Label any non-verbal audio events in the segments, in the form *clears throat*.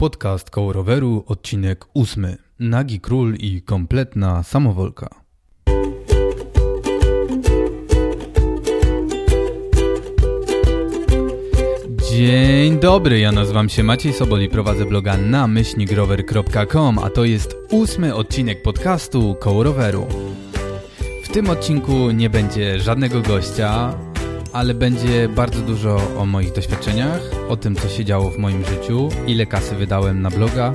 Podcast koło roweru, odcinek ósmy. Nagi król i kompletna samowolka. Dzień dobry, ja nazywam się Maciej Sobol i prowadzę bloga na myślnikrower.com, a to jest ósmy odcinek podcastu koło roweru. W tym odcinku nie będzie żadnego gościa, ale będzie bardzo dużo o moich doświadczeniach, o tym, co się działo w moim życiu, ile kasy wydałem na bloga,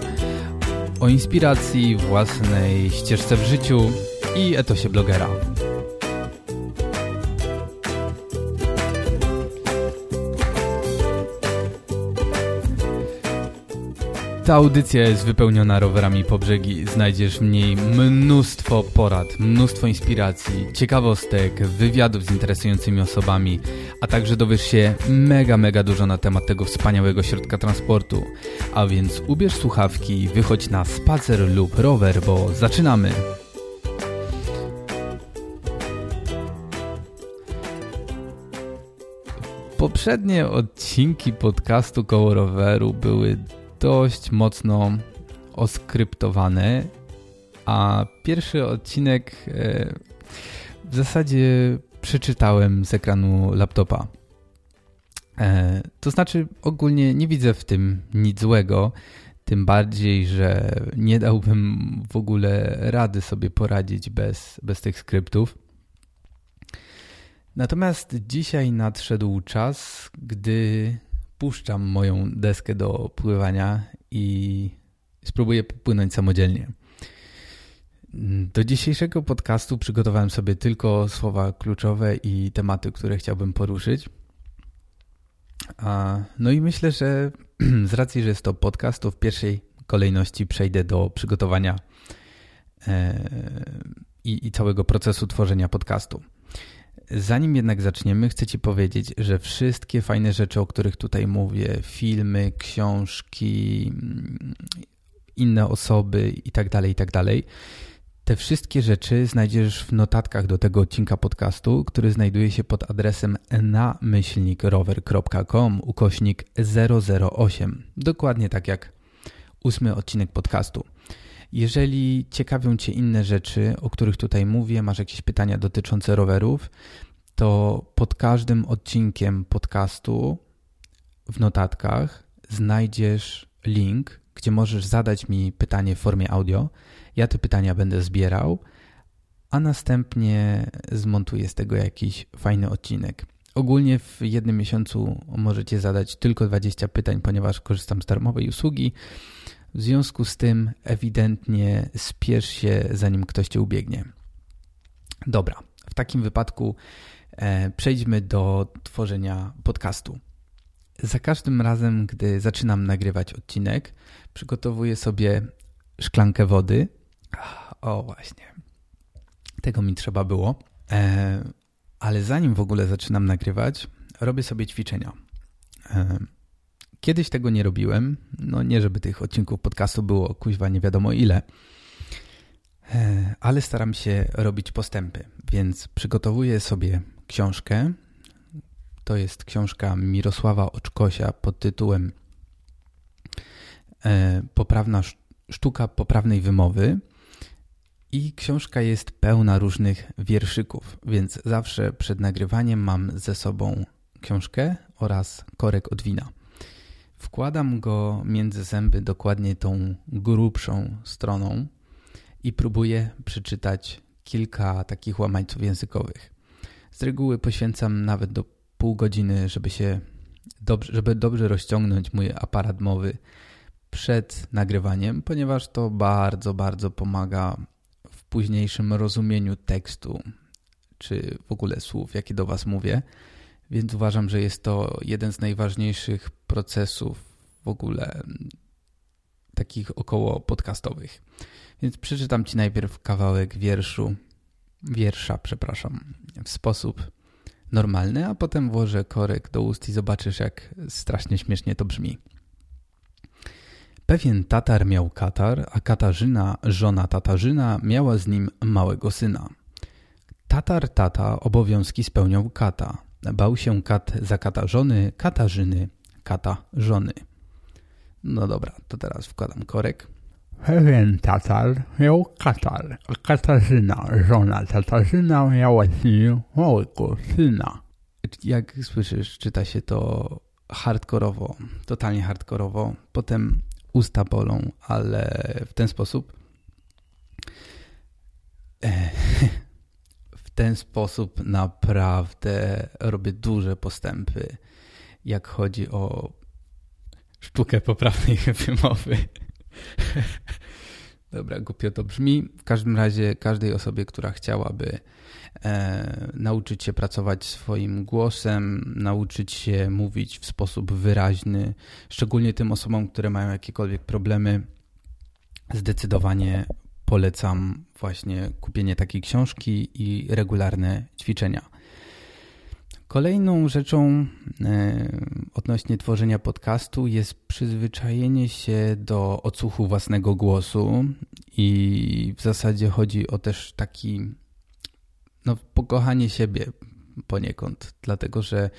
o inspiracji, własnej ścieżce w życiu i etosie blogera. Ta audycja jest wypełniona rowerami po brzegi. Znajdziesz w niej mnóstwo porad, mnóstwo inspiracji, ciekawostek, wywiadów z interesującymi osobami, a także dowiesz się mega, mega dużo na temat tego wspaniałego środka transportu. A więc ubierz słuchawki, wychodź na spacer lub rower, bo zaczynamy! Poprzednie odcinki podcastu koło roweru były dość mocno oskryptowane, a pierwszy odcinek e, w zasadzie przeczytałem z ekranu laptopa. E, to znaczy ogólnie nie widzę w tym nic złego, tym bardziej, że nie dałbym w ogóle rady sobie poradzić bez, bez tych skryptów. Natomiast dzisiaj nadszedł czas, gdy puszczam moją deskę do pływania i spróbuję płynąć samodzielnie. Do dzisiejszego podcastu przygotowałem sobie tylko słowa kluczowe i tematy, które chciałbym poruszyć. No i myślę, że *clears throat* z racji, że jest to podcast, to w pierwszej kolejności przejdę do przygotowania e, i, i całego procesu tworzenia podcastu. Zanim jednak zaczniemy, chcę Ci powiedzieć, że wszystkie fajne rzeczy, o których tutaj mówię, filmy, książki, inne osoby itd., tak itd., tak te wszystkie rzeczy znajdziesz w notatkach do tego odcinka podcastu, który znajduje się pod adresem namyślnikrower.com ukośnik 008. Dokładnie tak jak ósmy odcinek podcastu. Jeżeli ciekawią Cię inne rzeczy, o których tutaj mówię, masz jakieś pytania dotyczące rowerów, to pod każdym odcinkiem podcastu w notatkach znajdziesz link, gdzie możesz zadać mi pytanie w formie audio. Ja te pytania będę zbierał, a następnie zmontuję z tego jakiś fajny odcinek. Ogólnie w jednym miesiącu możecie zadać tylko 20 pytań, ponieważ korzystam z darmowej usługi. W związku z tym ewidentnie spiesz się, zanim ktoś cię ubiegnie. Dobra, w takim wypadku e, przejdźmy do tworzenia podcastu. Za każdym razem, gdy zaczynam nagrywać odcinek, przygotowuję sobie szklankę wody. O, właśnie. Tego mi trzeba było. E, ale zanim w ogóle zaczynam nagrywać, robię sobie ćwiczenia. E, Kiedyś tego nie robiłem, no nie żeby tych odcinków podcastu było kuźwa nie wiadomo ile, e, ale staram się robić postępy, więc przygotowuję sobie książkę. To jest książka Mirosława Oczkosia pod tytułem e, Poprawna sztuka poprawnej wymowy. I książka jest pełna różnych wierszyków, więc zawsze przed nagrywaniem mam ze sobą książkę oraz korek od wina. Wkładam go między zęby dokładnie tą grubszą stroną i próbuję przeczytać kilka takich łamańców językowych. Z reguły poświęcam nawet do pół godziny, żeby się dobrze, żeby dobrze rozciągnąć mój aparat mowy przed nagrywaniem, ponieważ to bardzo, bardzo pomaga w późniejszym rozumieniu tekstu czy w ogóle słów, jakie do Was mówię. Więc uważam, że jest to jeden z najważniejszych procesów w ogóle mm, takich około podcastowych. Więc przeczytam Ci najpierw kawałek wierszu, wiersza, przepraszam, w sposób normalny, a potem włożę korek do ust i zobaczysz, jak strasznie śmiesznie to brzmi. Pewien Tatar miał Katar, a Katarzyna, żona Tatarzyna, miała z nim małego syna. Tatar tata obowiązki spełniał kata. Bał się kat za kata żony, Katarzyny, kata żony. No dobra, to teraz wkładam korek. Pewien Tatar miał Katar, a Katarzyna, żona Tatarzyna, miała nim małego syna. Jak słyszysz, czyta się to hardkorowo, totalnie hardkorowo. Potem usta bolą, ale w ten sposób. *laughs* W ten sposób naprawdę robię duże postępy, jak chodzi o sztukę poprawnej *laughs* wymowy. Dobra, głupio to brzmi. W każdym razie każdej osobie, która chciałaby e, nauczyć się pracować swoim głosem, nauczyć się mówić w sposób wyraźny, szczególnie tym osobom, które mają jakiekolwiek problemy, zdecydowanie polecam właśnie kupienie takiej książki i regularne ćwiczenia. Kolejną rzeczą e, odnośnie tworzenia podcastu jest przyzwyczajenie się do odsłuchu własnego głosu i w zasadzie chodzi o też taki no, pokochanie siebie poniekąd, dlatego że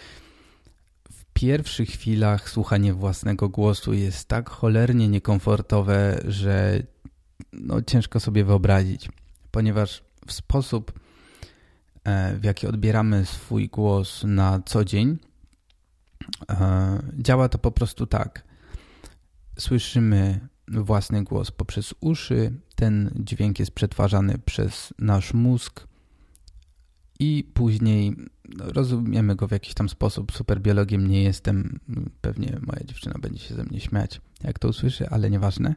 w pierwszych chwilach słuchanie własnego głosu jest tak cholernie niekomfortowe, że no, ciężko sobie wyobrazić, ponieważ w sposób w jaki odbieramy swój głos na co dzień, e, działa to po prostu tak. Słyszymy własny głos poprzez uszy, ten dźwięk jest przetwarzany przez nasz mózg i później rozumiemy go w jakiś tam sposób. Superbiologiem nie jestem, pewnie moja dziewczyna będzie się ze mnie śmiać, jak to usłyszy, ale nieważne.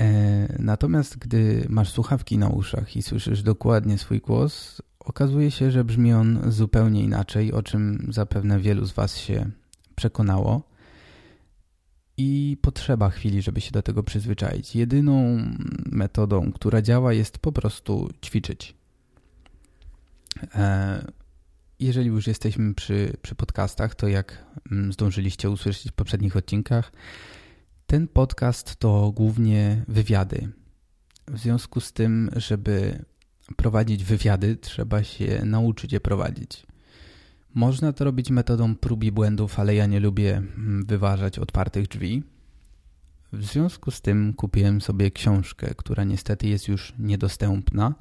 E, natomiast gdy masz słuchawki na uszach i słyszysz dokładnie swój głos, okazuje się, że brzmi on zupełnie inaczej, o czym zapewne wielu z Was się przekonało. I potrzeba chwili, żeby się do tego przyzwyczaić. Jedyną metodą, która działa, jest po prostu ćwiczyć. E, jeżeli już jesteśmy przy, przy podcastach, to jak mm, zdążyliście usłyszeć w poprzednich odcinkach, ten podcast to głównie wywiady. W związku z tym, żeby prowadzić wywiady, trzeba się nauczyć je prowadzić. Można to robić metodą prób i błędów, ale ja nie lubię mm, wyważać otwartych drzwi. W związku z tym kupiłem sobie książkę, która niestety jest już niedostępna.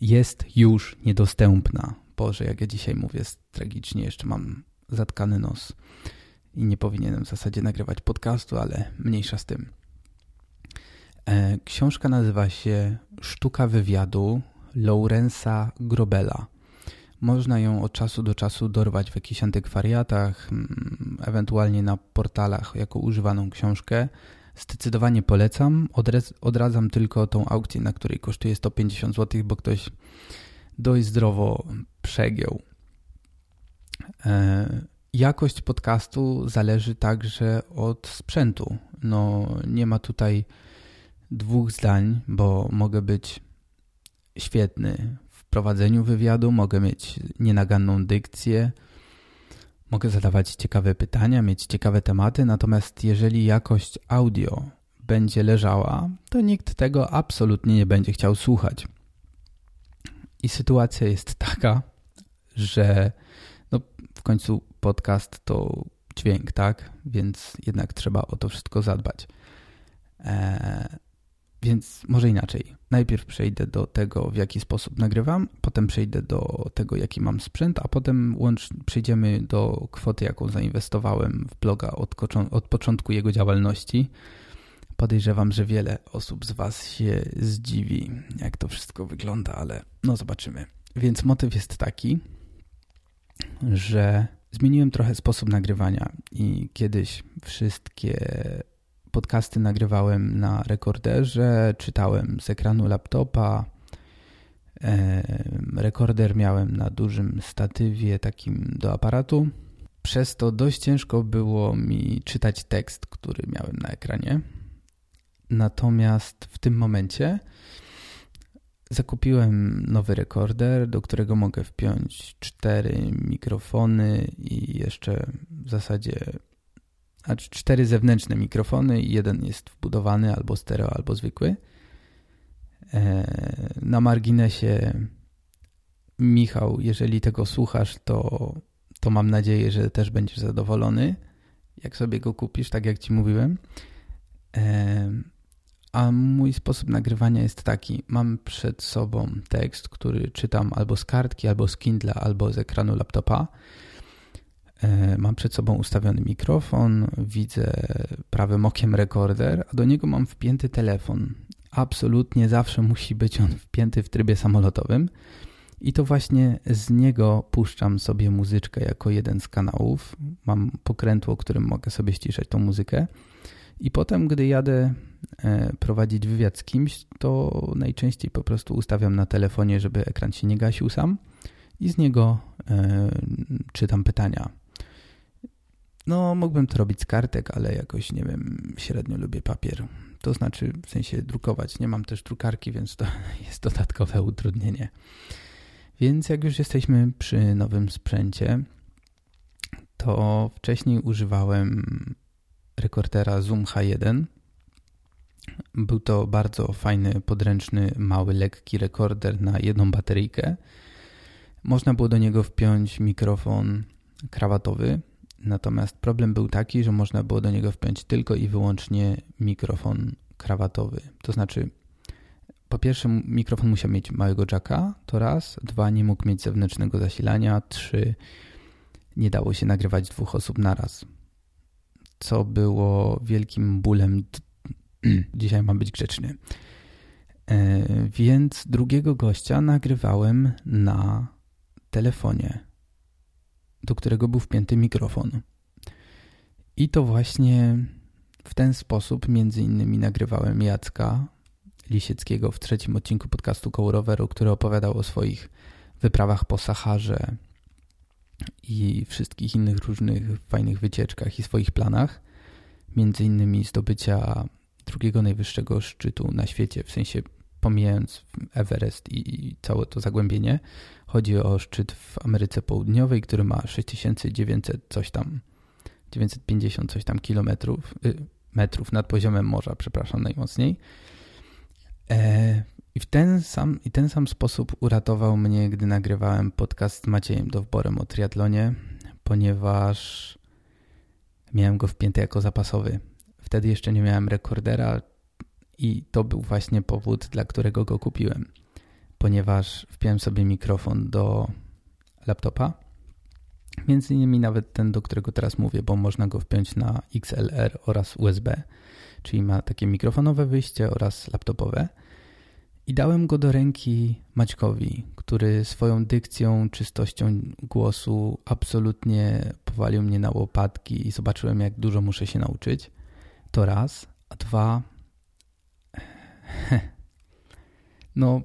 Jest już niedostępna. Boże, jak ja dzisiaj mówię tragicznie, jeszcze mam zatkany nos i nie powinienem w zasadzie nagrywać podcastu, ale mniejsza z tym. E, książka nazywa się Sztuka wywiadu Laurensa Grobela. Można ją od czasu do czasu dorwać w jakichś antykwariatach, mm, ewentualnie na portalach jako używaną książkę. Zdecydowanie polecam. Odradzam tylko tą aukcję, na której kosztuje 150 zł, bo ktoś dość zdrowo przegiął. Jakość podcastu zależy także od sprzętu. No, nie ma tutaj dwóch zdań, bo mogę być świetny w prowadzeniu wywiadu, mogę mieć nienaganną dykcję, mogę zadawać ciekawe pytania, mieć ciekawe tematy, natomiast jeżeli jakość audio będzie leżała, to nikt tego absolutnie nie będzie chciał słuchać. I sytuacja jest taka, że no, w końcu podcast to dźwięk, tak? Więc jednak trzeba o to wszystko zadbać. Eee, więc może inaczej. Najpierw przejdę do tego, w jaki sposób nagrywam, potem przejdę do tego, jaki mam sprzęt, a potem łącz, przejdziemy do kwoty, jaką zainwestowałem w bloga od, od początku jego działalności. Podejrzewam, że wiele osób z Was się zdziwi, jak to wszystko wygląda, ale no zobaczymy. Więc motyw jest taki, że zmieniłem trochę sposób nagrywania i kiedyś wszystkie podcasty nagrywałem na rekorderze, czytałem z ekranu laptopa. Rekorder miałem na dużym statywie takim do aparatu. Przez to dość ciężko było mi czytać tekst, który miałem na ekranie. Natomiast w tym momencie zakupiłem nowy rekorder, do którego mogę wpiąć cztery mikrofony i jeszcze w zasadzie znaczy cztery zewnętrzne mikrofony i jeden jest wbudowany albo stereo, albo zwykły. E, na marginesie Michał, jeżeli tego słuchasz, to, to mam nadzieję, że też będziesz zadowolony. jak sobie go kupisz, tak jak ci mówiłem. A mój sposób nagrywania jest taki. Mam przed sobą tekst, który czytam albo z kartki, albo z Kindle, albo z ekranu laptopa. E, mam przed sobą ustawiony mikrofon, widzę prawym okiem rekorder, a do niego mam wpięty telefon. Absolutnie zawsze musi być on wpięty w trybie samolotowym. I to właśnie z niego puszczam sobie muzyczkę jako jeden z kanałów. Mam pokrętło, którym mogę sobie ściszać tą muzykę. I potem, gdy jadę e, prowadzić wywiad z kimś, to najczęściej po prostu ustawiam na telefonie, żeby ekran się nie gasił sam i z niego e, czytam pytania. No, mógłbym to robić z kartek, ale jakoś, nie wiem, średnio lubię papier. To znaczy, w sensie drukować. Nie mam też drukarki, więc to *laughs* jest dodatkowe utrudnienie. Więc jak już jesteśmy przy nowym sprzęcie, to wcześniej używałem rekordera Zoom H1. Był to bardzo fajny, podręczny, mały, lekki rekorder na jedną bateryjkę. Można było do niego wpiąć mikrofon krawatowy, natomiast problem był taki, że można było do niego wpiąć tylko i wyłącznie mikrofon krawatowy. To znaczy, po pierwsze, mikrofon musiał mieć małego jacka, to raz. Dwa, nie mógł mieć zewnętrznego zasilania. Trzy, nie dało się nagrywać dwóch osób naraz co było wielkim bólem. *clears throat* Dzisiaj mam być grzeczny. E, więc drugiego gościa nagrywałem na telefonie, do którego był wpięty mikrofon. I to właśnie w ten sposób między innymi nagrywałem Jacka Lisieckiego w trzecim odcinku podcastu Koło Roweru, który opowiadał o swoich wyprawach po Saharze, i wszystkich innych różnych fajnych wycieczkach i swoich planach, między innymi zdobycia drugiego najwyższego szczytu na świecie, w sensie pomijając Everest i całe to zagłębienie. Chodzi o szczyt w Ameryce Południowej, który ma 6900 coś tam, 950 coś tam kilometrów, y, metrów nad poziomem morza, przepraszam najmocniej. E, i w ten sam, i ten sam sposób uratował mnie, gdy nagrywałem podcast z Maciejem Dowborem o triatlonie, ponieważ miałem go wpięty jako zapasowy. Wtedy jeszcze nie miałem rekordera i to był właśnie powód, dla którego go kupiłem. Ponieważ wpiąłem sobie mikrofon do laptopa, między innymi nawet ten, do którego teraz mówię, bo można go wpiąć na XLR oraz USB, czyli ma takie mikrofonowe wyjście oraz laptopowe. I dałem go do ręki Maćkowi, który swoją dykcją, czystością głosu absolutnie powalił mnie na łopatki i zobaczyłem, jak dużo muszę się nauczyć. To raz. A dwa... *laughs* No,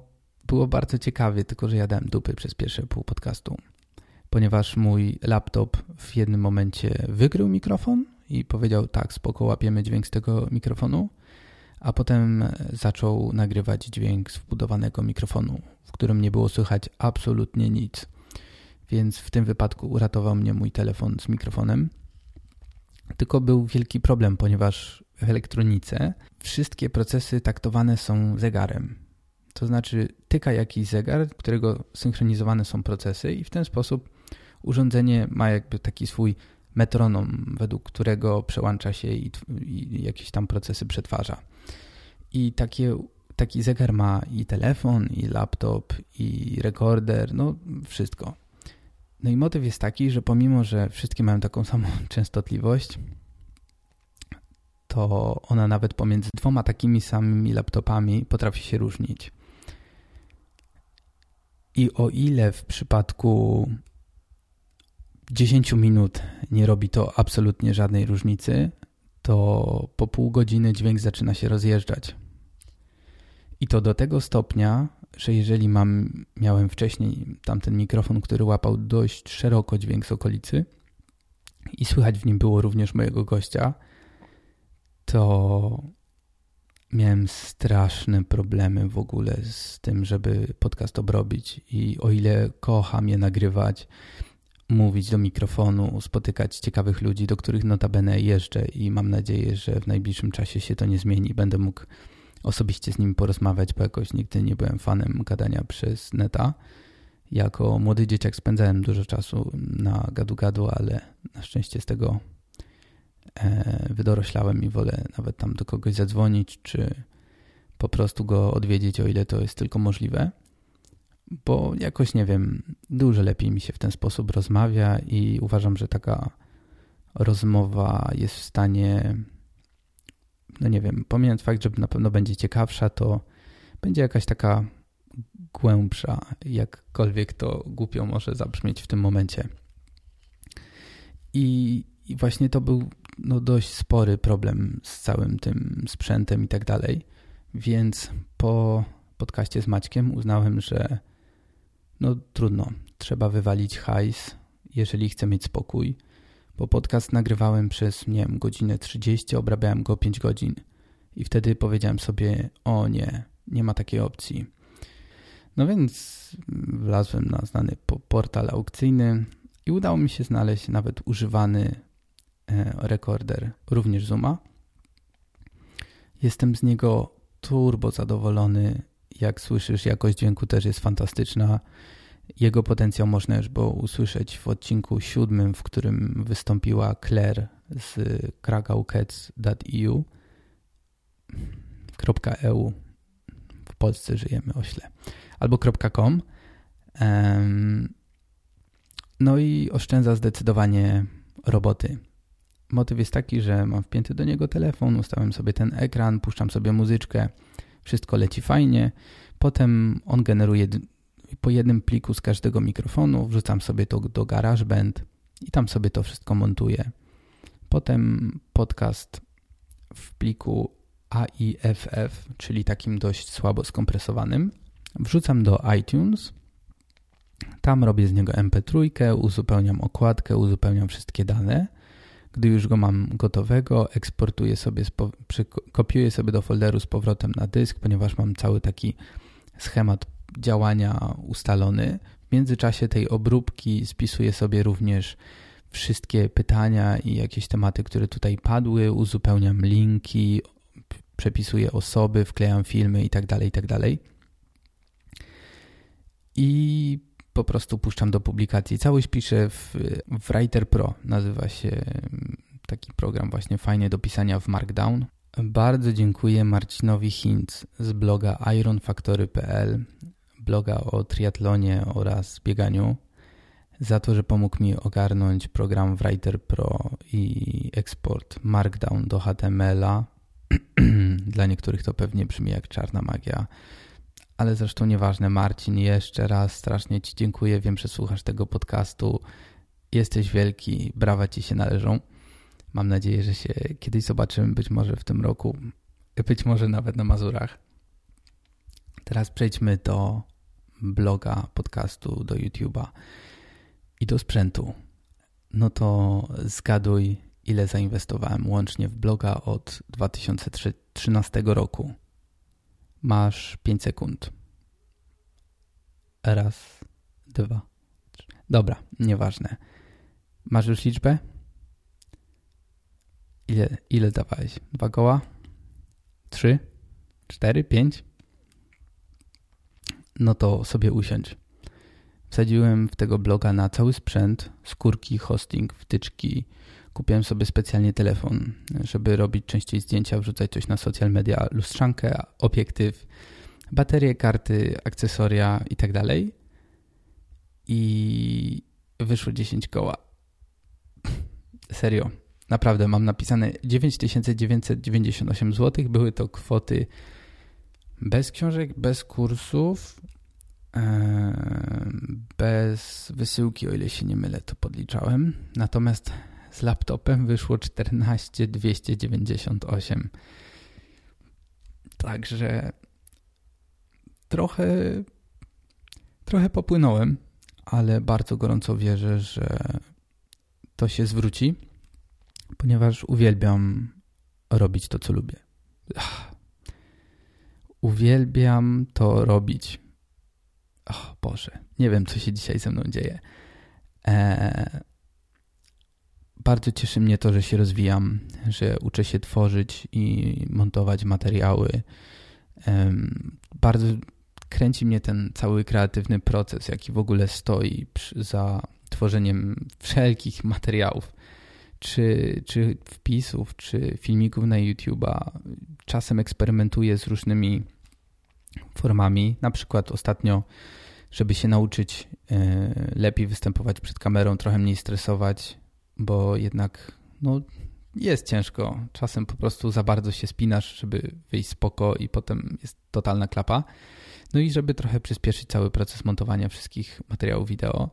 było bardzo ciekawie, tylko że ja dałem dupy przez pierwsze pół podcastu, ponieważ mój laptop w jednym momencie wykrył mikrofon i powiedział tak, spoko, łapiemy dźwięk z tego mikrofonu, a potem zaczął nagrywać dźwięk z wbudowanego mikrofonu, w którym nie było słychać absolutnie nic. Więc w tym wypadku uratował mnie mój telefon z mikrofonem. Tylko był wielki problem, ponieważ w elektronice wszystkie procesy taktowane są zegarem. To znaczy tyka jakiś zegar, którego synchronizowane są procesy i w ten sposób urządzenie ma jakby taki swój metronom, według którego przełącza się i, i jakieś tam procesy przetwarza. I takie, taki zegar ma i telefon, i laptop, i rekorder, no wszystko. No i motyw jest taki, że pomimo, że wszystkie mają taką samą *laughs* częstotliwość, to ona nawet pomiędzy dwoma takimi samymi laptopami potrafi się różnić. I o ile w przypadku 10 minut nie robi to absolutnie żadnej różnicy, to po pół godziny dźwięk zaczyna się rozjeżdżać. I to do tego stopnia, że jeżeli mam, miałem wcześniej tamten mikrofon, który łapał dość szeroko dźwięk z okolicy i słychać w nim było również mojego gościa, to miałem straszne problemy w ogóle z tym, żeby podcast obrobić i o ile kocham je nagrywać, mówić do mikrofonu, spotykać ciekawych ludzi, do których notabene jeżdżę i mam nadzieję, że w najbliższym czasie się to nie zmieni. Będę mógł osobiście z nimi porozmawiać, bo jakoś nigdy nie byłem fanem gadania przez neta. Jako młody dzieciak spędzałem dużo czasu na gadu-gadu, ale na szczęście z tego e, wydoroślałem i wolę nawet tam do kogoś zadzwonić, czy po prostu go odwiedzić, o ile to jest tylko możliwe. Bo jakoś nie wiem, dużo lepiej mi się w ten sposób rozmawia i uważam, że taka rozmowa jest w stanie, no nie wiem, pomijając fakt, że na pewno będzie ciekawsza, to będzie jakaś taka głębsza, jakkolwiek to głupio może zabrzmieć w tym momencie. I, i właśnie to był no, dość spory problem z całym tym sprzętem i tak dalej. Więc po podcaście z Maćkiem uznałem, że no trudno, trzeba wywalić hajs, jeżeli chcę mieć spokój. Bo podcast nagrywałem przez, nie wiem, godzinę 30, obrabiałem go 5 godzin. I wtedy powiedziałem sobie, o nie, nie ma takiej opcji. No więc wlazłem na znany portal aukcyjny i udało mi się znaleźć nawet używany e, rekorder, również Zuma. Jestem z niego turbo zadowolony. Jak słyszysz, jakość dźwięku też jest fantastyczna. Jego potencjał można już było usłyszeć w odcinku siódmym, w którym wystąpiła Claire z krakaucats.eu .eu w Polsce żyjemy ośle. Albo .com. No i oszczędza zdecydowanie roboty. Motyw jest taki, że mam wpięty do niego telefon, ustawiam sobie ten ekran, puszczam sobie muzyczkę, wszystko leci fajnie. Potem on generuje po jednym pliku z każdego mikrofonu, wrzucam sobie to do GarageBand i tam sobie to wszystko montuję. Potem podcast w pliku AIFF, czyli takim dość słabo skompresowanym, wrzucam do iTunes. Tam robię z niego MP3, uzupełniam okładkę, uzupełniam wszystkie dane. Gdy już go mam gotowego, eksportuję sobie, kopiuję sobie do folderu z powrotem na dysk, ponieważ mam cały taki schemat działania ustalony. W międzyczasie tej obróbki spisuję sobie również wszystkie pytania i jakieś tematy, które tutaj padły, uzupełniam linki, przepisuję osoby, wklejam filmy itd., tak itd. Tak I po prostu puszczam do publikacji. Całość piszę w, w Writer Pro. Nazywa się mm, taki program właśnie fajnie do pisania w Markdown. Bardzo dziękuję Marcinowi Hinz z bloga ironfactory.pl, bloga o triatlonie oraz bieganiu, za to, że pomógł mi ogarnąć program Writer Pro i eksport Markdown do HTML-a. *clears throat* Dla niektórych to pewnie brzmi jak czarna magia, ale zresztą nieważne. Marcin, jeszcze raz strasznie Ci dziękuję. Wiem, że słuchasz tego podcastu. Jesteś wielki, brawa Ci się należą. Mam nadzieję, że się kiedyś zobaczymy, być może w tym roku, być może nawet na Mazurach. Teraz przejdźmy do bloga, podcastu, do YouTube'a i do sprzętu. No to zgaduj, ile zainwestowałem łącznie w bloga od 2013 roku. Masz 5 sekund. Raz, dwa, trzy. Dobra, nieważne. Masz już liczbę? Ile, ile dawałeś? Dwa koła? Trzy? Cztery? Pięć? No to sobie usiądź. Wsadziłem w tego bloga na cały sprzęt, skórki, hosting, wtyczki. Kupiłem sobie specjalnie telefon, żeby robić częściej zdjęcia, wrzucać coś na social media, lustrzankę, obiektyw, baterie, karty, akcesoria i tak wyszło 10 koła. *laughs* Serio. Naprawdę, mam napisane 9998 zł. Były to kwoty bez książek, bez kursów, bez wysyłki, o ile się nie mylę, to podliczałem. Natomiast z laptopem wyszło 14298. Także trochę, trochę popłynąłem, ale bardzo gorąco wierzę, że to się zwróci ponieważ uwielbiam robić to, co lubię. Ach. Uwielbiam to robić. O Boże, nie wiem, co się dzisiaj ze mną dzieje. Eee, bardzo cieszy mnie to, że się rozwijam, że uczę się tworzyć i montować materiały. Bardzo kręci mnie ten cały kreatywny proces, jaki w ogóle stoi za tworzeniem wszelkich materiałów czy, czy wpisów, czy filmików na YouTube'a. Czasem eksperymentuję z różnymi formami. Na przykład ostatnio, żeby się nauczyć e, lepiej występować przed kamerą, trochę mniej stresować, bo jednak no, jest ciężko. Czasem po prostu za bardzo się spinasz, żeby wyjść spoko i potem jest totalna klapa. No i żeby trochę przyspieszyć cały proces montowania wszystkich materiałów wideo,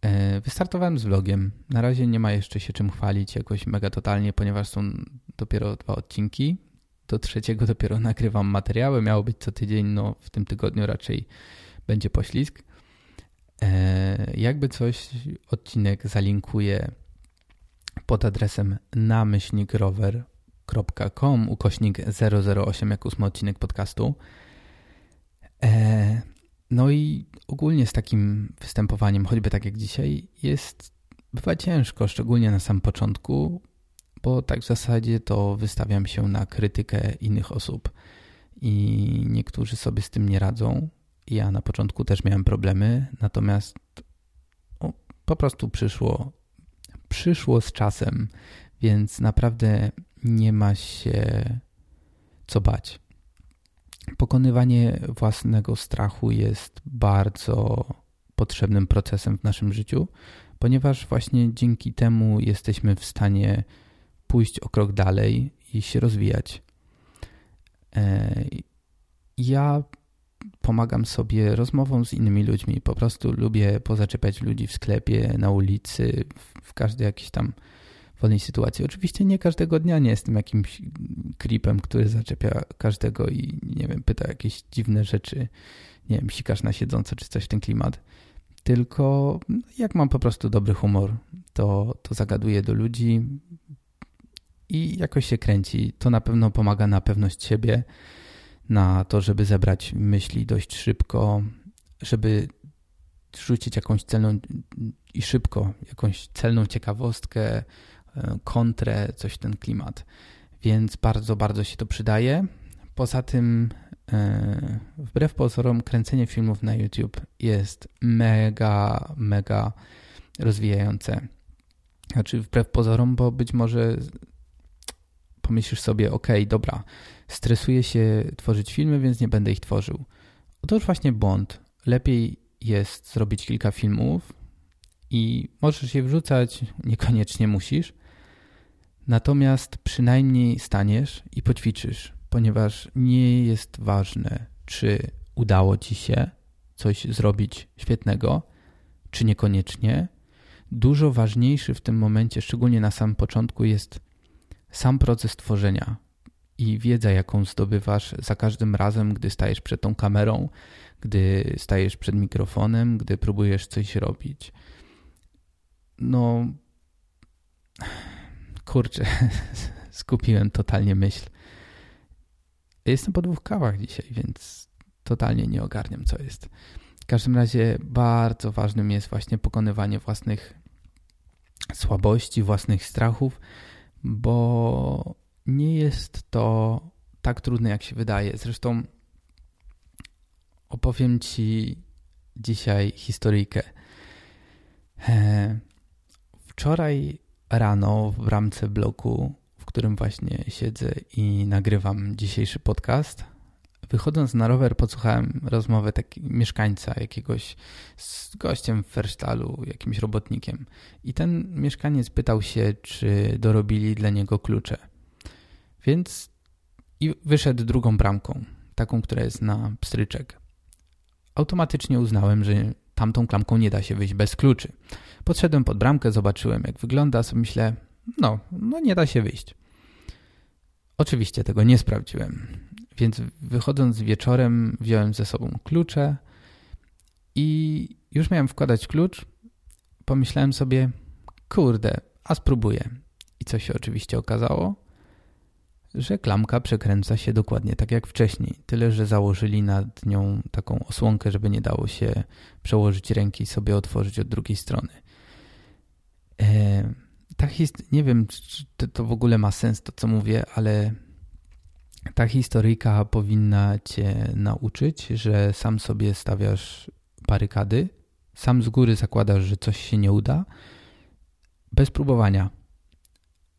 e, wystartowałem z vlogiem. Na razie nie ma jeszcze się czym chwalić jakoś mega totalnie, ponieważ są dopiero dwa odcinki. Do trzeciego dopiero nagrywam materiały. Miało być co tydzień, no w tym tygodniu raczej będzie poślizg. E, jakby coś, odcinek zalinkuję pod adresem namyślnikrower.com ukośnik 008 jak ósmy odcinek podcastu. E, no i ogólnie z takim występowaniem, choćby tak jak dzisiaj, jest bywa ciężko, szczególnie na sam początku, bo tak w zasadzie to wystawiam się na krytykę innych osób i niektórzy sobie z tym nie radzą. Ja na początku też miałem problemy, natomiast no, po prostu przyszło, przyszło z czasem, więc naprawdę nie ma się co bać. Pokonywanie własnego strachu jest bardzo potrzebnym procesem w naszym życiu, ponieważ właśnie dzięki temu jesteśmy w stanie pójść o krok dalej i się rozwijać. E, ja pomagam sobie rozmową z innymi ludźmi. Po prostu lubię pozaczepiać ludzi w sklepie, na ulicy, w każdej jakiejś tam wolnej sytuacji. Oczywiście nie każdego dnia nie jestem jakimś creepem, który zaczepia każdego i nie wiem, pyta jakieś dziwne rzeczy, nie wiem, sikasz na siedząco czy coś w ten klimat. Tylko no, jak mam po prostu dobry humor, to, to zagaduję do ludzi i jakoś się kręci. To na pewno pomaga na pewność siebie, na to, żeby zebrać myśli dość szybko, żeby rzucić jakąś celną i szybko, jakąś celną ciekawostkę, E, kontrę, coś w ten klimat. Więc bardzo, bardzo się to przydaje. Poza tym, e, wbrew pozorom, kręcenie filmów na YouTube jest mega, mega rozwijające. Znaczy, wbrew pozorom, bo być może pomyślisz sobie, ok, dobra, stresuję się tworzyć filmy, więc nie będę ich tworzył. Otóż właśnie błąd. Lepiej jest zrobić kilka filmów i możesz je wrzucać, niekoniecznie musisz, Natomiast przynajmniej staniesz i poćwiczysz, ponieważ nie jest ważne, czy udało ci się coś zrobić świetnego, czy niekoniecznie. Dużo ważniejszy w tym momencie, szczególnie na samym początku, jest sam proces tworzenia i wiedza, jaką zdobywasz za każdym razem, gdy stajesz przed tą kamerą, gdy stajesz przed mikrofonem, gdy próbujesz coś robić. No Kurczę, *laughs* skupiłem totalnie myśl. Jestem po dwóch kawach dzisiaj, więc totalnie nie ogarniam, co jest. W każdym razie bardzo ważnym jest właśnie pokonywanie własnych słabości, własnych strachów, bo nie jest to tak trudne, jak się wydaje. Zresztą opowiem Ci dzisiaj historyjkę. E, wczoraj rano w bramce bloku, w którym właśnie siedzę i nagrywam dzisiejszy podcast. Wychodząc na rower podsłuchałem rozmowę taki, mieszkańca jakiegoś z gościem w Fersztalu, jakimś robotnikiem. I ten mieszkaniec pytał się, czy dorobili dla niego klucze. Więc i wyszedł drugą bramką, taką, która jest na pstryczek. Automatycznie uznałem, że tamtą klamką nie da się wyjść bez kluczy. Podszedłem pod bramkę, zobaczyłem jak wygląda, sobie myślę, no, no nie da się wyjść. Oczywiście tego nie sprawdziłem, więc wychodząc wieczorem wziąłem ze sobą klucze i już miałem wkładać klucz, pomyślałem sobie, kurde, a spróbuję. I co się oczywiście okazało? że klamka przekręca się dokładnie tak jak wcześniej, tyle że założyli nad nią taką osłonkę, żeby nie dało się przełożyć ręki i sobie otworzyć od drugiej strony. E, ta nie wiem, czy to w ogóle ma sens to, co mówię, ale ta historyjka powinna cię nauczyć, że sam sobie stawiasz barykady, sam z góry zakładasz, że coś się nie uda, bez próbowania.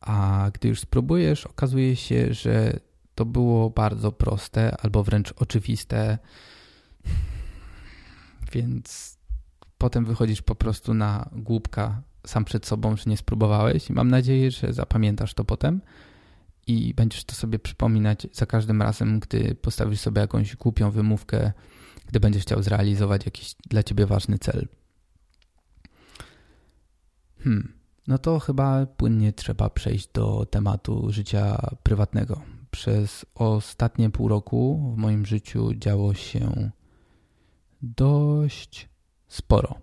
A gdy już spróbujesz, okazuje się, że to było bardzo proste albo wręcz oczywiste, więc potem wychodzisz po prostu na głupka sam przed sobą, że nie spróbowałeś i mam nadzieję, że zapamiętasz to potem i będziesz to sobie przypominać za każdym razem, gdy postawisz sobie jakąś głupią wymówkę, gdy będziesz chciał zrealizować jakiś dla ciebie ważny cel. Hmm, no to chyba płynnie trzeba przejść do tematu życia prywatnego. Przez ostatnie pół roku w moim życiu działo się dość sporo.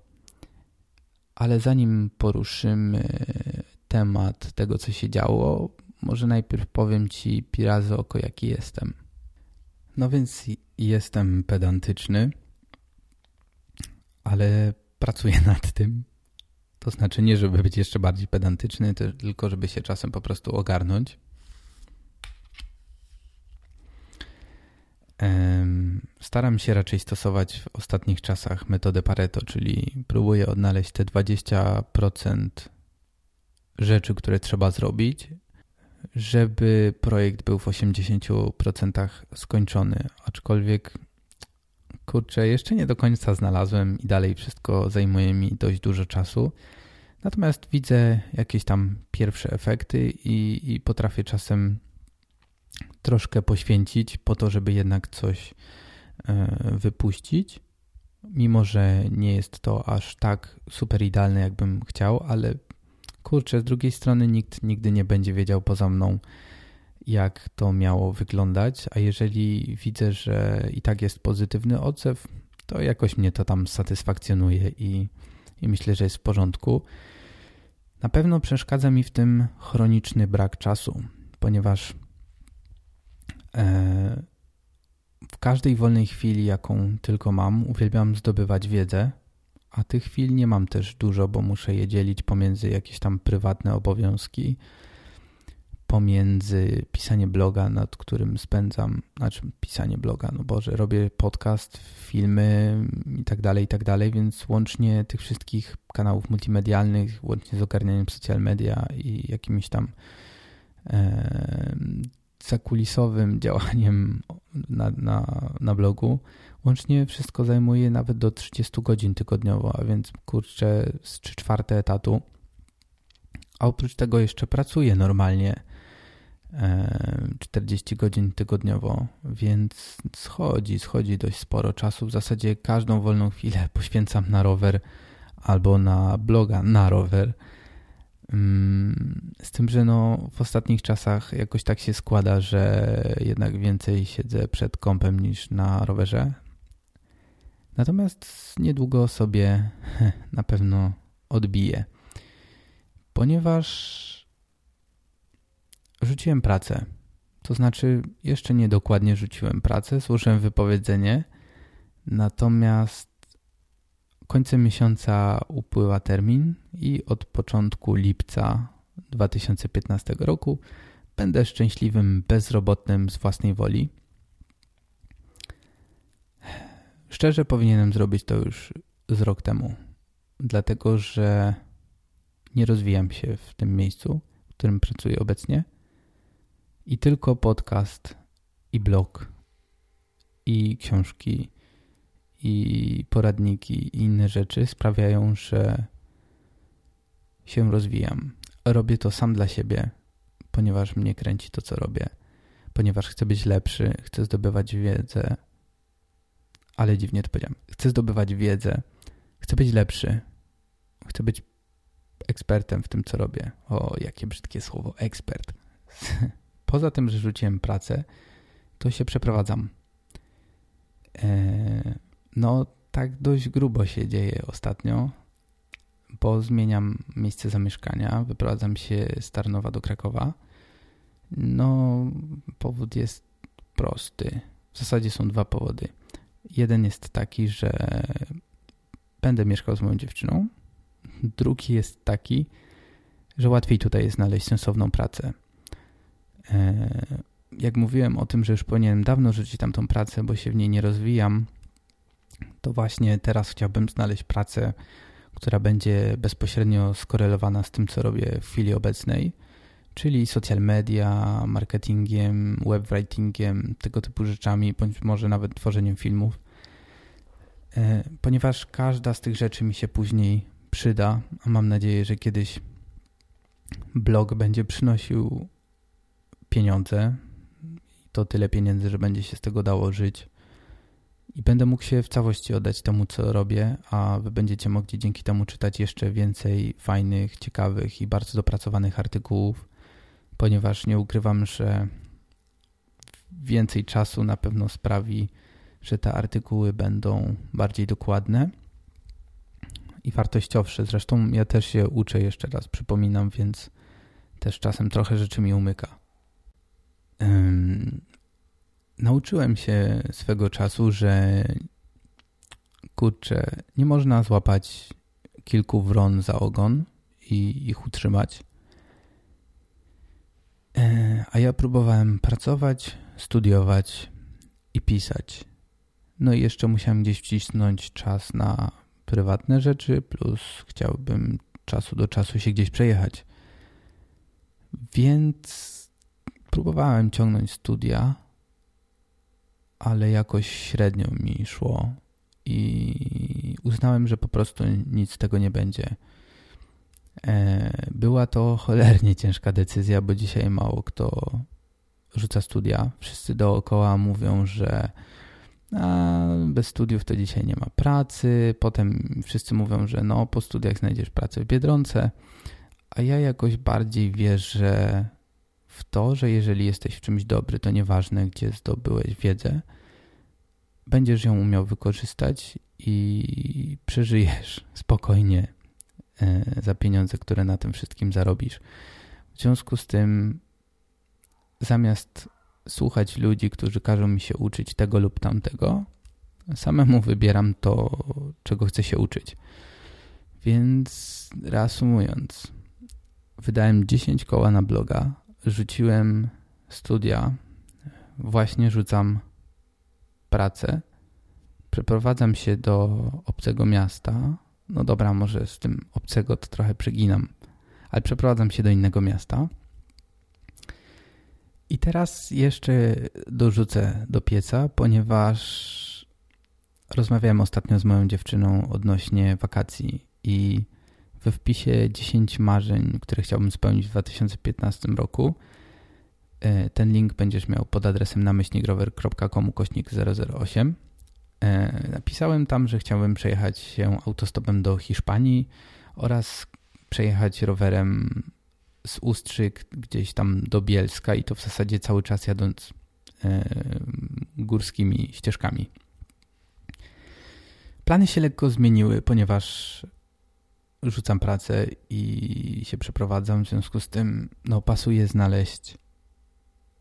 Ale zanim poruszymy temat tego, co się działo, może najpierw powiem Ci, pirazy oko, jaki jestem. No więc jestem pedantyczny, ale pracuję *laughs* nad tym. To znaczy nie, żeby być jeszcze bardziej pedantyczny, tylko żeby się czasem po prostu ogarnąć. Staram się raczej stosować w ostatnich czasach metodę Pareto, czyli próbuję odnaleźć te 20% rzeczy, które trzeba zrobić, żeby projekt był w 80% skończony. Aczkolwiek, kurczę, jeszcze nie do końca znalazłem i dalej wszystko zajmuje mi dość dużo czasu. Natomiast widzę jakieś tam pierwsze efekty i, i potrafię czasem troszkę poświęcić po to, żeby jednak coś e, wypuścić. Mimo, że nie jest to aż tak super idealne, jakbym chciał, ale kurczę, z drugiej strony nikt nigdy nie będzie wiedział poza mną, jak to miało wyglądać, a jeżeli widzę, że i tak jest pozytywny odzew, to jakoś mnie to tam satysfakcjonuje i, i myślę, że jest w porządku. Na pewno przeszkadza mi w tym chroniczny brak czasu, ponieważ e, w każdej wolnej chwili, jaką tylko mam, uwielbiam zdobywać wiedzę, a tych chwil nie mam też dużo, bo muszę je dzielić pomiędzy jakieś tam prywatne obowiązki, pomiędzy pisanie bloga, nad którym spędzam, znaczy pisanie bloga, no Boże, robię podcast, filmy i tak dalej, i tak dalej, więc łącznie tych wszystkich kanałów multimedialnych, łącznie z ogarnianiem social media i jakimiś tam e, zakulisowym działaniem na, na, na blogu, Łącznie wszystko zajmuje nawet do 30 godzin tygodniowo, a więc kurczę z 3 czwarte etatu. A oprócz tego jeszcze pracuję normalnie 40 godzin tygodniowo, więc schodzi, schodzi dość sporo czasu. W zasadzie każdą wolną chwilę *laughs* poświęcam na rower albo na bloga na rower. Mm, z tym, że no w ostatnich czasach jakoś tak się składa, że jednak więcej siedzę przed kąpem niż na rowerze. Natomiast niedługo sobie *laughs* na pewno odbiję, ponieważ rzuciłem pracę. To znaczy, jeszcze nie dokładnie rzuciłem pracę, złożyłem wypowiedzenie, natomiast końcem miesiąca upływa termin i od początku lipca 2015 roku będę szczęśliwym bezrobotnym z własnej woli. Szczerze powinienem zrobić to już z rok temu, dlatego że nie rozwijam się w tym miejscu, w którym pracuję obecnie i tylko podcast i blog i książki i poradniki i inne rzeczy sprawiają, że się rozwijam. Robię to sam dla siebie, ponieważ mnie kręci to, co robię, ponieważ chcę być lepszy, chcę zdobywać wiedzę, ale dziwnie to powiedziałem. Chcę zdobywać wiedzę, chcę być lepszy, chcę być ekspertem w tym, co robię. O, jakie brzydkie słowo, ekspert. *laughs* Poza tym, że rzuciłem pracę, to się przeprowadzam. Eee, no, tak dość grubo się dzieje ostatnio, bo zmieniam miejsce zamieszkania, wyprowadzam się z Tarnowa do Krakowa. No, powód jest prosty. W zasadzie są dwa powody. Jeden jest taki, że będę mieszkał z moją dziewczyną. Drugi jest taki, że łatwiej tutaj jest znaleźć sensowną pracę. E, jak mówiłem o tym, że już powinienem dawno rzucić tamtą pracę, bo się w niej nie rozwijam, to właśnie teraz chciałbym znaleźć pracę, która będzie bezpośrednio skorelowana z tym, co robię w chwili obecnej, czyli social media, marketingiem, webwritingiem, tego typu rzeczami, bądź może nawet tworzeniem filmów. E, ponieważ każda z tych rzeczy mi się później przyda, a mam nadzieję, że kiedyś blog będzie przynosił pieniądze, to tyle pieniędzy, że będzie się z tego dało żyć. I będę mógł się w całości oddać temu, co robię, a wy będziecie mogli dzięki temu czytać jeszcze więcej fajnych, ciekawych i bardzo dopracowanych artykułów, ponieważ nie ukrywam, że więcej czasu na pewno sprawi, że te artykuły będą bardziej dokładne i wartościowsze. Zresztą ja też się uczę jeszcze raz, przypominam, więc też czasem trochę rzeczy mi umyka. Nauczyłem się swego czasu, że kurczę, nie można złapać kilku wron za ogon i ich utrzymać. E, a ja próbowałem pracować, studiować i pisać. No i jeszcze musiałem gdzieś wcisnąć czas na prywatne rzeczy, plus chciałbym czasu do czasu się gdzieś przejechać. Więc próbowałem ciągnąć studia, ale jakoś średnio mi szło i uznałem, że po prostu nic z tego nie będzie. E, była to cholernie ciężka decyzja, bo dzisiaj mało kto rzuca studia. Wszyscy dookoła mówią, że a bez studiów to dzisiaj nie ma pracy. Potem wszyscy mówią, że no po studiach znajdziesz pracę w Biedronce. A ja jakoś bardziej wierzę w to, że jeżeli jesteś w czymś dobry, to nieważne, gdzie zdobyłeś wiedzę, będziesz ją umiał wykorzystać i przeżyjesz spokojnie za pieniądze, które na tym wszystkim zarobisz. W związku z tym, zamiast słuchać ludzi, którzy każą mi się uczyć tego lub tamtego, samemu wybieram to, czego chcę się uczyć. Więc reasumując, wydałem 10 koła na bloga, rzuciłem studia, właśnie rzucam pracę, przeprowadzam się do obcego miasta. No dobra, może z tym obcego to trochę przeginam, ale przeprowadzam się do innego miasta. I teraz jeszcze dorzucę do pieca, ponieważ rozmawiałem ostatnio z moją dziewczyną odnośnie wakacji i we wpisie 10 marzeń, które chciałbym spełnić w 2015 roku. E, ten link będziesz miał pod adresem namyślnikrower.com kośnik 008. E, napisałem tam, że chciałbym przejechać się autostopem do Hiszpanii oraz przejechać rowerem z Ustrzyk gdzieś tam do Bielska i to w zasadzie cały czas jadąc e, górskimi ścieżkami. Plany się lekko zmieniły, ponieważ rzucam pracę i się przeprowadzam, w związku z tym no, pasuje znaleźć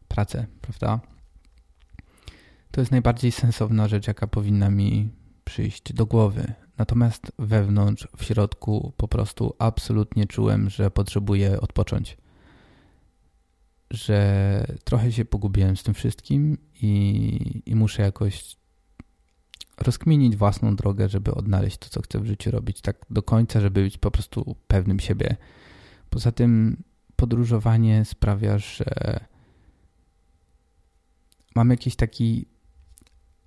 pracę, prawda? To jest najbardziej sensowna rzecz, jaka powinna mi przyjść do głowy. Natomiast wewnątrz, w środku po prostu absolutnie czułem, że potrzebuję odpocząć. Że trochę się pogubiłem z tym wszystkim i, i muszę jakoś rozkminić własną drogę, żeby odnaleźć to, co chcę w życiu robić tak do końca, żeby być po prostu pewnym siebie. Poza tym podróżowanie sprawia, że mam jakiś taki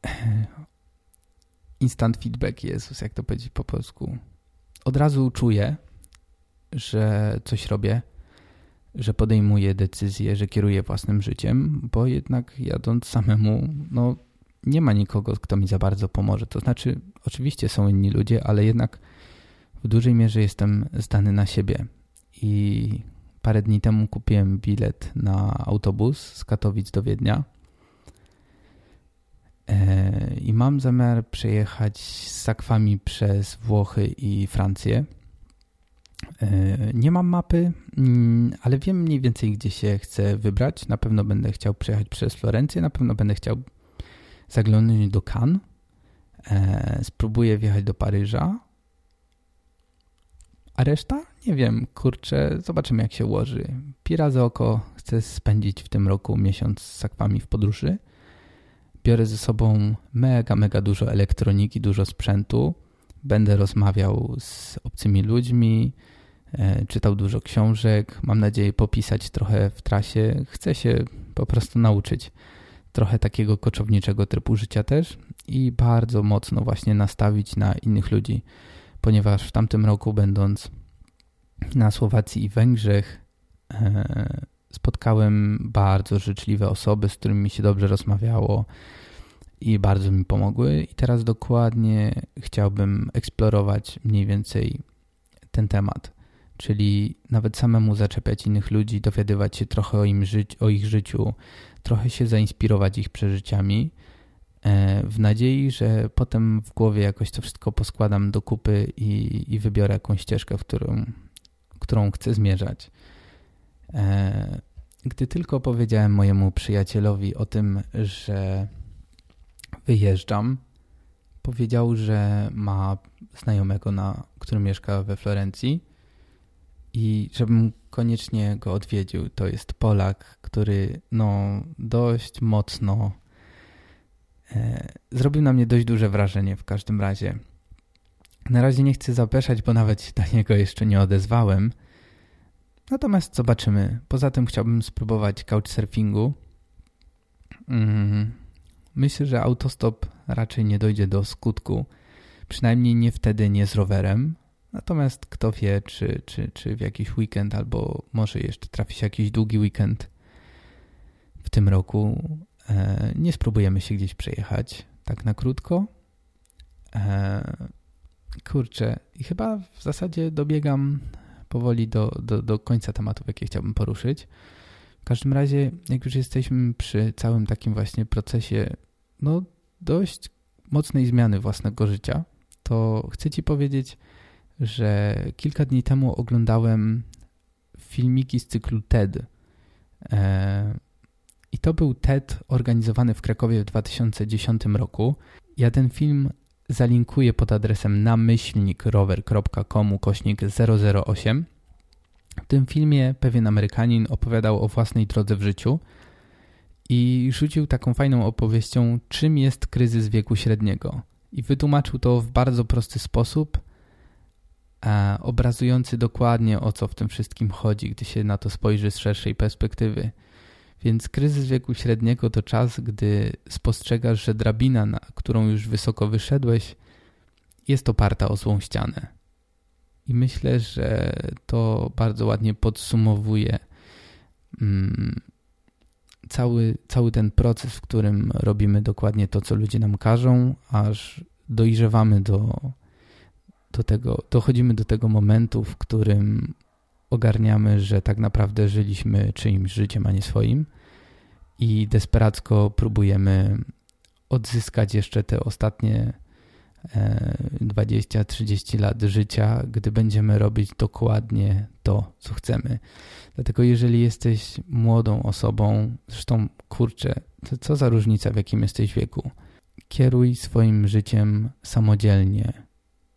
*clears throat* instant feedback, Jezus, jak to powiedzieć po polsku. Od razu czuję, że coś robię, że podejmuję decyzję, że kieruję własnym życiem, bo jednak jadąc samemu, no nie ma nikogo, kto mi za bardzo pomoże. To znaczy, oczywiście są inni ludzie, ale jednak w dużej mierze jestem zdany na siebie. I parę dni temu kupiłem bilet na autobus z Katowic do Wiednia. I mam zamiar przejechać z sakwami przez Włochy i Francję. E, nie mam mapy, mm, ale wiem mniej więcej, gdzie się chcę wybrać. Na pewno będę chciał przejechać przez Florencję, na pewno będę chciał zaglądnąć do Cannes, e, spróbuję wjechać do Paryża, a reszta? Nie wiem, kurczę, zobaczymy jak się ułoży. Pi razy oko chcę spędzić w tym roku miesiąc z sakwami w podróży. Biorę ze sobą mega, mega dużo elektroniki, dużo sprzętu. Będę rozmawiał z obcymi ludźmi, e, czytał dużo książek. Mam nadzieję popisać trochę w trasie. Chcę się po prostu nauczyć trochę takiego koczowniczego trybu życia też i bardzo mocno właśnie nastawić na innych ludzi, ponieważ w tamtym roku będąc na Słowacji i Węgrzech e, spotkałem bardzo życzliwe osoby, z którymi mi się dobrze rozmawiało i bardzo mi pomogły. I teraz dokładnie chciałbym eksplorować mniej więcej ten temat, czyli nawet samemu zaczepiać innych ludzi, dowiadywać się trochę o, im ży o ich życiu, trochę się zainspirować ich przeżyciami, e, w nadziei, że potem w głowie jakoś to wszystko poskładam do kupy i, i wybiorę jakąś ścieżkę, w którą, którą chcę zmierzać. E, gdy tylko powiedziałem mojemu przyjacielowi o tym, że wyjeżdżam, powiedział, że ma znajomego, na, który mieszka we Florencji i żebym koniecznie go odwiedził. To jest Polak, który no dość mocno e, zrobił na mnie dość duże wrażenie w każdym razie. Na razie nie chcę zapeszać, bo nawet się *laughs* do niego jeszcze nie odezwałem. Natomiast zobaczymy. Poza tym chciałbym spróbować couchsurfingu. Mm, myślę, że autostop raczej nie dojdzie do skutku. Przynajmniej nie wtedy, nie z rowerem. Natomiast kto wie, czy, czy, czy w jakiś weekend, albo może jeszcze trafi się jakiś długi weekend w tym roku, e, nie spróbujemy się gdzieś przejechać tak na krótko. E, kurczę, i chyba w zasadzie dobiegam powoli do, do, do końca tematów, jakie chciałbym poruszyć. W każdym razie, jak już jesteśmy przy całym takim właśnie procesie, no dość mocnej zmiany własnego życia, to chcę Ci powiedzieć, że kilka dni temu oglądałem filmiki z cyklu TED. E, I to był TED organizowany w Krakowie w 2010 roku. Ja ten film zalinkuję pod adresem namyślnikrower.com kośnik 008. W tym filmie pewien Amerykanin opowiadał o własnej drodze w życiu i rzucił taką fajną opowieścią, czym jest kryzys wieku średniego. I wytłumaczył to w bardzo prosty sposób, obrazujący dokładnie o co w tym wszystkim chodzi, gdy się na to spojrzy z szerszej perspektywy. Więc kryzys wieku średniego to czas, gdy spostrzegasz, że drabina, na którą już wysoko wyszedłeś, jest oparta o złą ścianę. I myślę, że to bardzo ładnie podsumowuje mm, cały, cały ten proces, w którym robimy dokładnie to, co ludzie nam każą, aż dojrzewamy do, do tego, dochodzimy do tego momentu, w którym ogarniamy, że tak naprawdę żyliśmy czyimś życiem, a nie swoim i desperacko próbujemy odzyskać jeszcze te ostatnie 20-30 e, lat życia, gdy będziemy robić dokładnie to, co chcemy. Dlatego jeżeli jesteś młodą osobą, zresztą kurczę, co za różnica w jakim jesteś wieku, kieruj swoim życiem samodzielnie.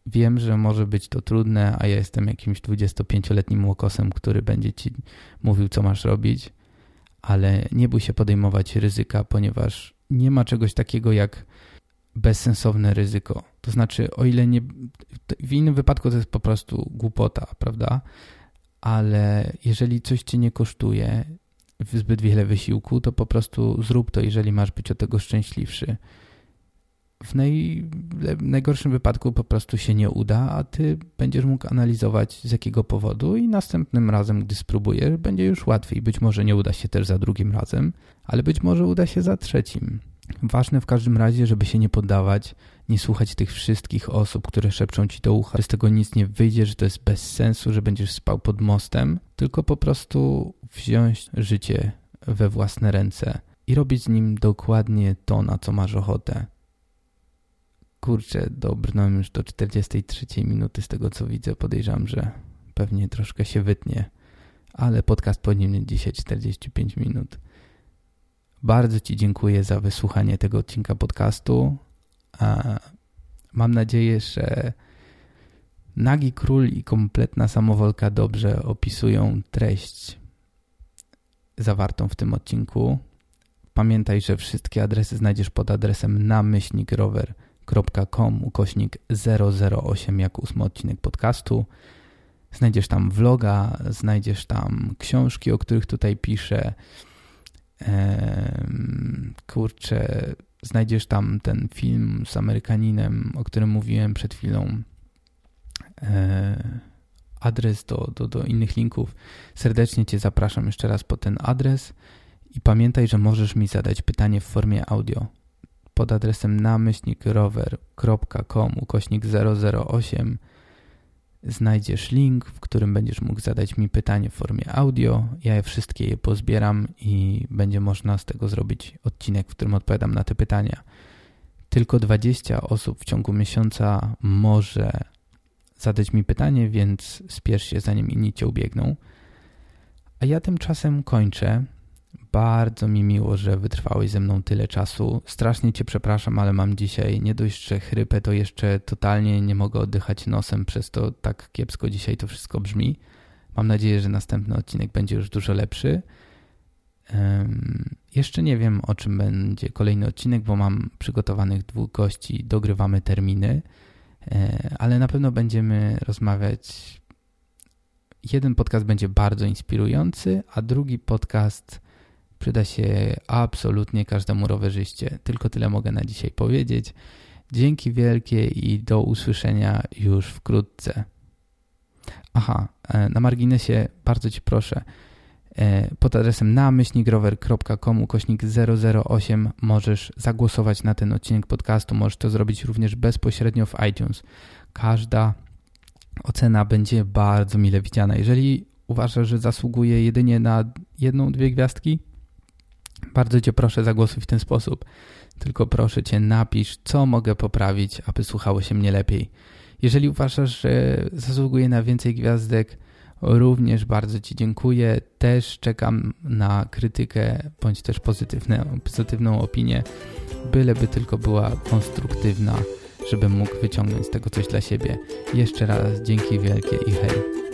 Wiem, że może być to trudne, a ja jestem jakimś 25-letnim łokosem, który będzie ci mówił, co masz robić, ale nie bój się podejmować ryzyka, ponieważ nie ma czegoś takiego jak bezsensowne ryzyko. To znaczy, o ile nie. W innym wypadku to jest po prostu głupota, prawda? Ale jeżeli coś cię nie kosztuje zbyt wiele wysiłku, to po prostu zrób to, jeżeli masz być od tego szczęśliwszy w naj, najgorszym wypadku po prostu się nie uda, a ty będziesz mógł analizować z jakiego powodu i następnym razem, gdy spróbujesz, będzie już łatwiej. Być może nie uda się też za drugim razem, ale być może uda się za trzecim. Ważne w każdym razie, żeby się nie poddawać, nie słuchać tych wszystkich osób, które szepczą ci do ucha, że z tego nic nie wyjdzie, że to jest bez sensu, że będziesz spał pod mostem, tylko po prostu wziąć życie we własne ręce i robić z nim dokładnie to, na co masz ochotę kurczę, dobrnąłem już do 43 minuty z tego co widzę. Podejrzewam, że pewnie troszkę się wytnie, ale podcast powinien mieć dzisiaj 45 minut. Bardzo Ci dziękuję za wysłuchanie tego odcinka podcastu. Mam nadzieję, że Nagi Król i kompletna samowolka dobrze opisują treść zawartą w tym odcinku. Pamiętaj, że wszystkie adresy znajdziesz pod adresem namyślnikrower.com ukośnik 008 jak ósmy odcinek podcastu. Znajdziesz tam vloga, znajdziesz tam książki, o których tutaj piszę. Kurczę, znajdziesz tam ten film z Amerykaninem, o którym mówiłem przed chwilą. E, adres do, do, do innych linków. Serdecznie Cię zapraszam jeszcze raz po ten adres i pamiętaj, że możesz mi zadać pytanie w formie audio pod adresem namyślnikrower.com ukośnik 008 znajdziesz link, w którym będziesz mógł zadać mi pytanie w formie audio. Ja je wszystkie je pozbieram i będzie można z tego zrobić odcinek, w którym odpowiadam na te pytania. Tylko 20 osób w ciągu miesiąca może zadać mi pytanie, więc spiesz się zanim inni cię ubiegną. A ja tymczasem kończę. Bardzo mi miło, że wytrwałeś ze mną tyle czasu. Strasznie cię przepraszam, ale mam dzisiaj nie dość, że chrypę, to jeszcze totalnie nie mogę oddychać nosem, przez to tak kiepsko dzisiaj to wszystko brzmi. Mam nadzieję, że następny odcinek będzie już dużo lepszy. Um, jeszcze nie wiem, o czym będzie kolejny odcinek, bo mam przygotowanych dwóch gości, dogrywamy terminy, e, ale na pewno będziemy rozmawiać. Jeden podcast będzie bardzo inspirujący, a drugi podcast Przyda się absolutnie każdemu rowerzyście. Tylko tyle mogę na dzisiaj powiedzieć. Dzięki wielkie i do usłyszenia już wkrótce. Aha, e, na marginesie bardzo Ci proszę, e, pod adresem namyślnikrower.com ukośnik 008 możesz zagłosować na ten odcinek podcastu. Możesz to zrobić również bezpośrednio w iTunes. Każda ocena będzie bardzo mile widziana. Jeżeli uważasz, że zasługuje jedynie na jedną, dwie gwiazdki, bardzo Cię proszę, zagłosuj w ten sposób. Tylko proszę Cię, napisz, co mogę poprawić, aby słuchało się mnie lepiej. Jeżeli uważasz, że zasługuje na więcej gwiazdek, również bardzo Ci dziękuję. Też czekam na krytykę bądź też pozytywne, pozytywną opinię, byleby tylko była konstruktywna, żebym mógł wyciągnąć z tego coś dla siebie. Jeszcze raz dzięki wielkie i hej.